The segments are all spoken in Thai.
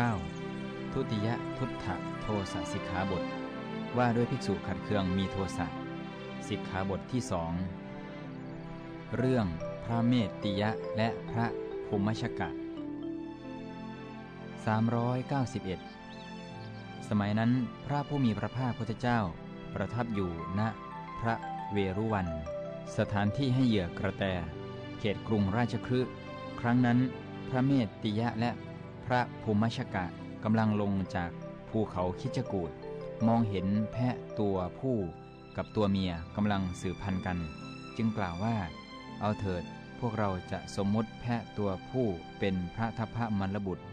9. ทุติยทุตถะโทสสิกขาบท ว่าด้วยภิกษุขัดเคืองมีโทสะสิกขาบทที่สองเรื่องพระเมตติยะและพระภูมิชกะ391 สมัยนั้นพระผู้มีพระภาคพุทธเจ้า ประทับอยู่ณพระเวรุวัน สถานที่ให้เหยื่อกระแต เขตกรุงราชคฤห์ครั้งนั้น พระเมตติยะและ ระภูมิชกะกำลังลงจากภูเขาคิจกูดมองเห็นแพะตัวผู้กับตัวเมียกำลังสืบพันธุ์กัน จึงกล่าวว่า เอาเถิดพวกเราจะสมมติแพะตัวผู้เป็นพระทัพพระมรบุตร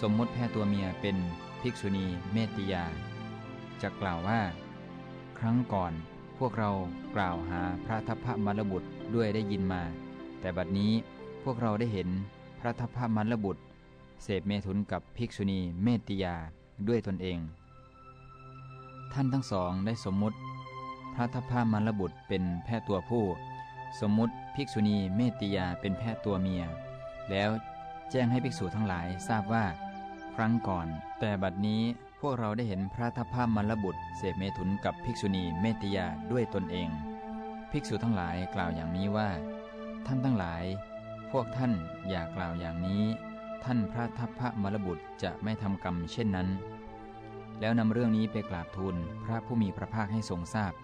สมมติแพะตัวเมียเป็นภิกษุณีเมติยา จะกล่าวว่า ครั้งก่อนพวกเรากล่าวหาพระทัพพระมรบุตรด้วยได้ยินมา แต่บัดนี้พวกเราได้เห็นพระทัพพระมรบุตร เสพเมถุนกับภิกษุณีเมติยาด้วยตนเอง ท่านทั้งสองได้สมมุติ พระทัพพระมรบุตรเป็นแพะตัวผู้ สมมุติภิกษุณีเมติยาเป็นแพะตัวเมีย แล้วแจ้งให้ภิกษุทั้งหลายทราบว่า ครั้งก่อน แต่บัดนี้พวกเราได้เห็นพระทัพพามรบุตรเสพเมถุนกับภิกษุณีเมติยาด้วยตนเอง ภิกษุทั้งหลายกล่าวอย่างนี้ว่า ท่านทั้งหลาย พวกท่านอย่ากล่าวอย่างนี้ ท่านพระทัพพระมรบุตรจะไม่ทำกรรมเช่นนั้น แล้วนำเรื่องนี้ไปกราบทูลพระผู้มีพระภาคให้ทรงทราบพ